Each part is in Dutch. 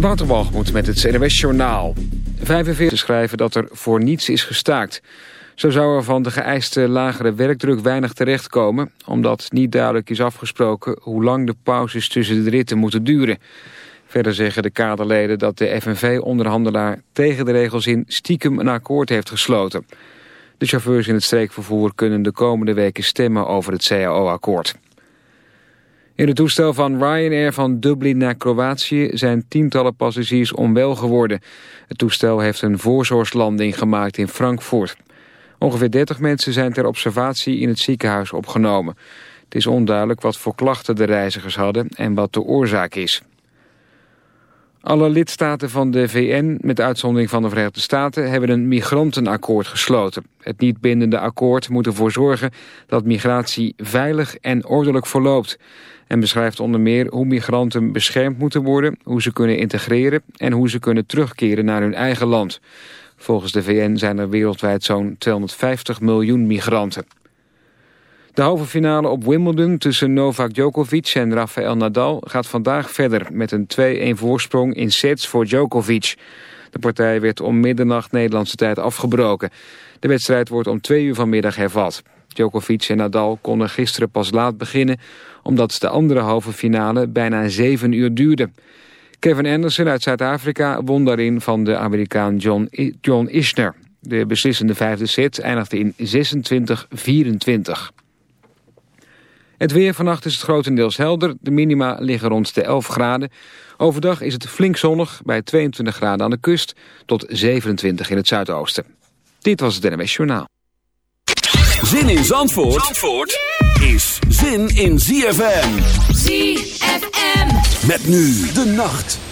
Waterwalgemoed met het CNWS Journaal. 45 schrijven dat er voor niets is gestaakt. Zo zou er van de geëiste lagere werkdruk weinig terechtkomen... omdat niet duidelijk is afgesproken hoe lang de pauzes tussen de ritten moeten duren. Verder zeggen de kaderleden dat de FNV-onderhandelaar tegen de regels in stiekem een akkoord heeft gesloten. De chauffeurs in het streekvervoer kunnen de komende weken stemmen over het CAO-akkoord. In het toestel van Ryanair van Dublin naar Kroatië zijn tientallen passagiers onwel geworden. Het toestel heeft een voorzorgslanding gemaakt in Frankfurt. Ongeveer 30 mensen zijn ter observatie in het ziekenhuis opgenomen. Het is onduidelijk wat voor klachten de reizigers hadden en wat de oorzaak is. Alle lidstaten van de VN, met uitzondering van de Verenigde Staten, hebben een migrantenakkoord gesloten. Het niet bindende akkoord moet ervoor zorgen dat migratie veilig en ordelijk verloopt. En beschrijft onder meer hoe migranten beschermd moeten worden, hoe ze kunnen integreren en hoe ze kunnen terugkeren naar hun eigen land. Volgens de VN zijn er wereldwijd zo'n 250 miljoen migranten. De halve finale op Wimbledon tussen Novak Djokovic en Rafael Nadal gaat vandaag verder met een 2-1 voorsprong in sets voor Djokovic. De partij werd om middernacht Nederlandse tijd afgebroken. De wedstrijd wordt om twee uur vanmiddag hervat. Djokovic en Nadal konden gisteren pas laat beginnen... omdat de andere halve finale bijna zeven uur duurde. Kevin Anderson uit Zuid-Afrika won daarin van de Amerikaan John, John Isner. De beslissende vijfde set eindigde in 26-24. Het weer vannacht is het grotendeels helder. De minima liggen rond de 11 graden. Overdag is het flink zonnig bij 22 graden aan de kust... tot 27 in het zuidoosten. Dit was het NMS Journaal. Zin in Zandvoort, Zandvoort is zin in ZFM. ZFM. Met nu de nacht.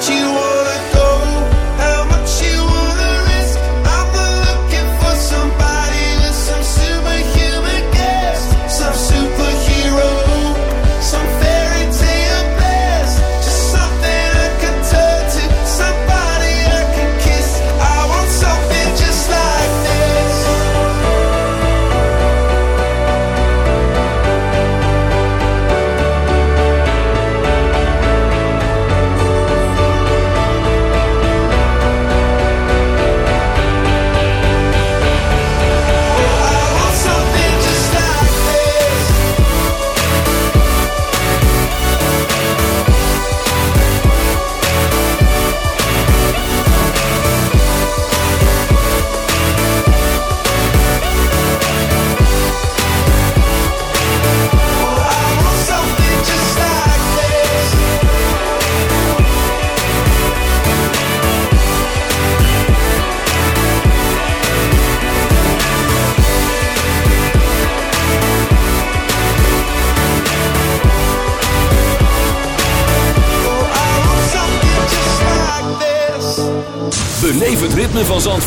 what you want.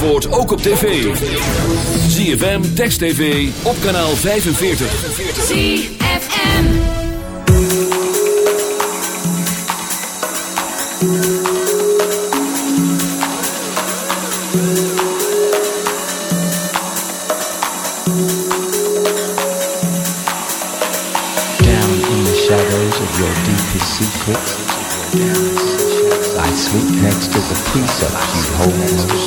Zandvoort ook op tv. ZFM, Text TV, op kanaal 45. ZFM. Down in the shadows of your deepest secrets, I sleep next to the precepts you hold most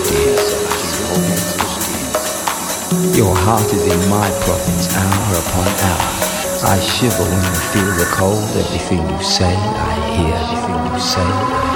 Your heart is in my province hour upon hour. I shiver when I feel the cold. Everything you say, I hear. Everything you say, I hear.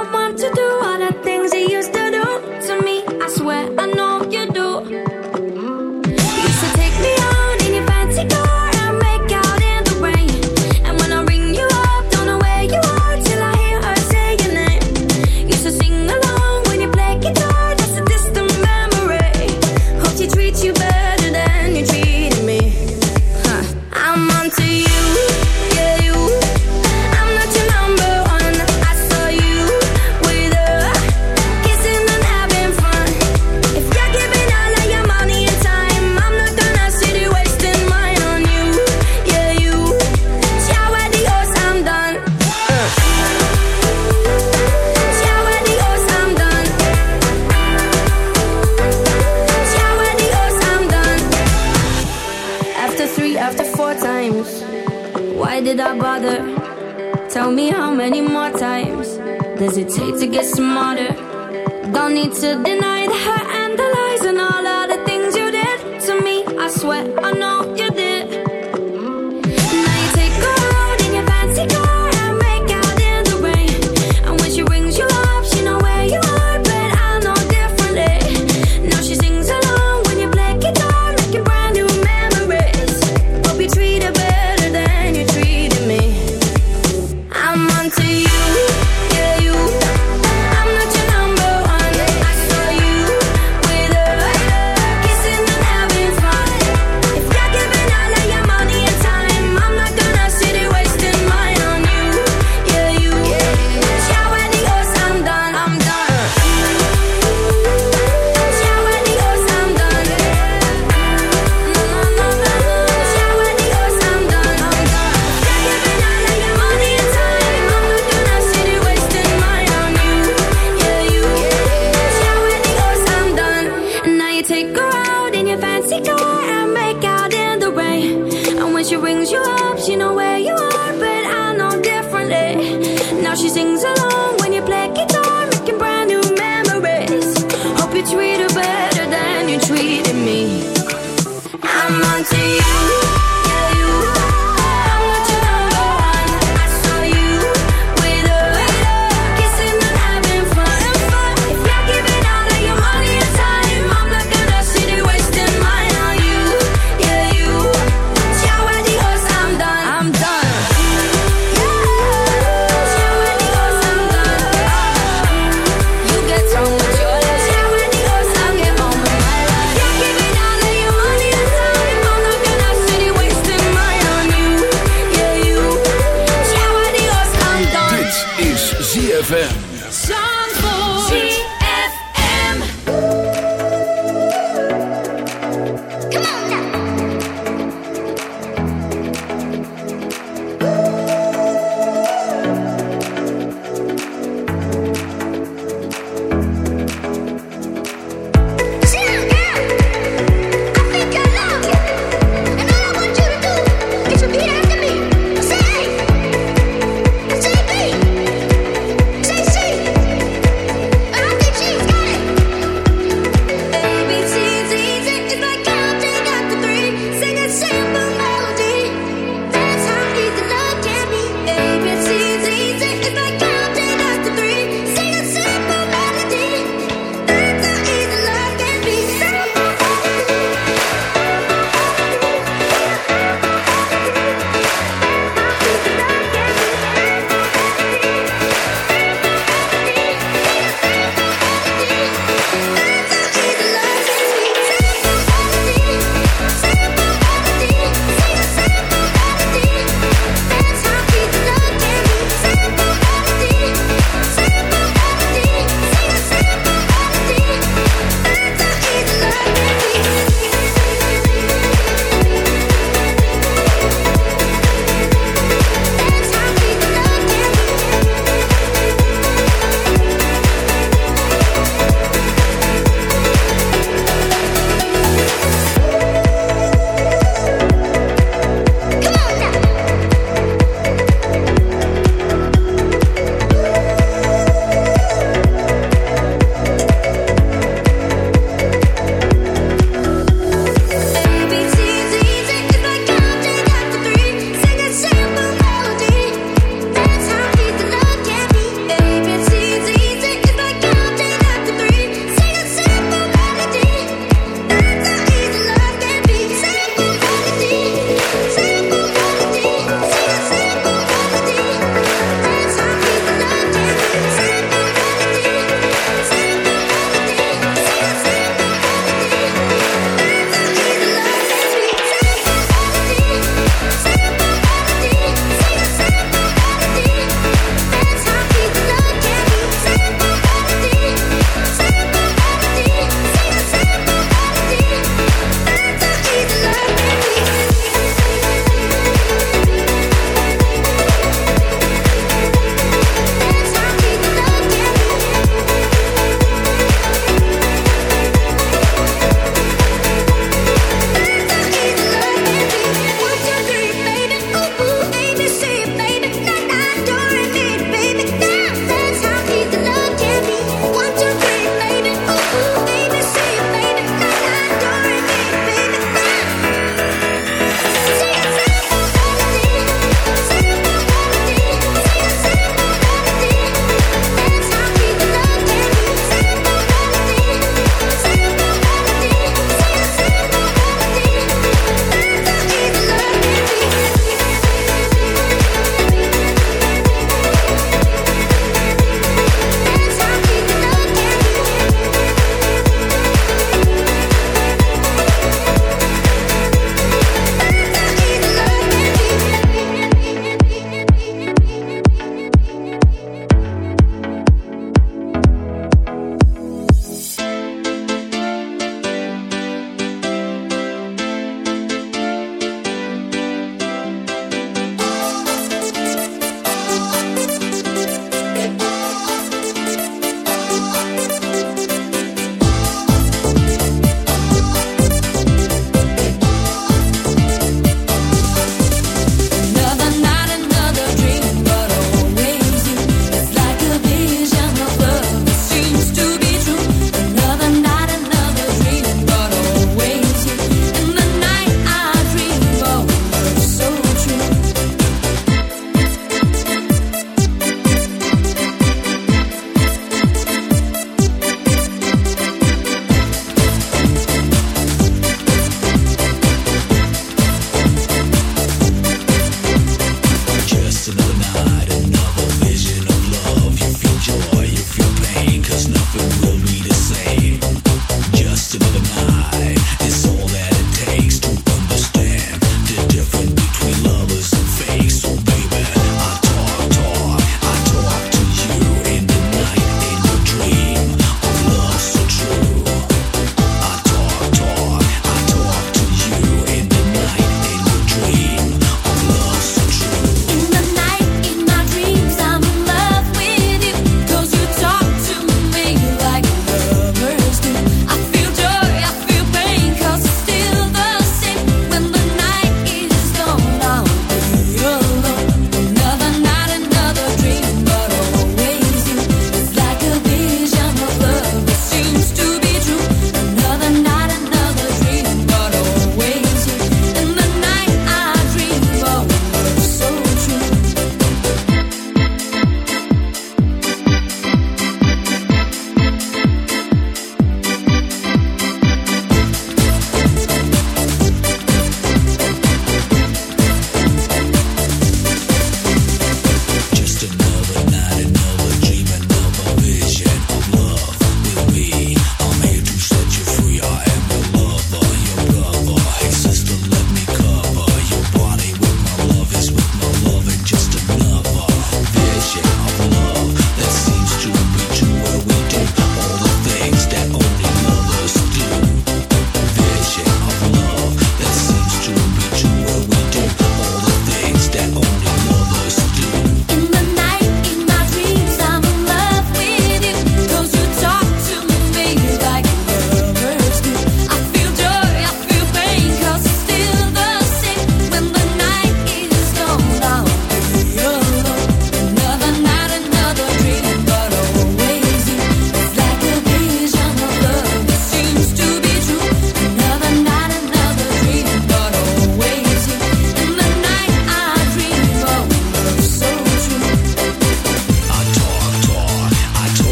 smarter. Don't need to.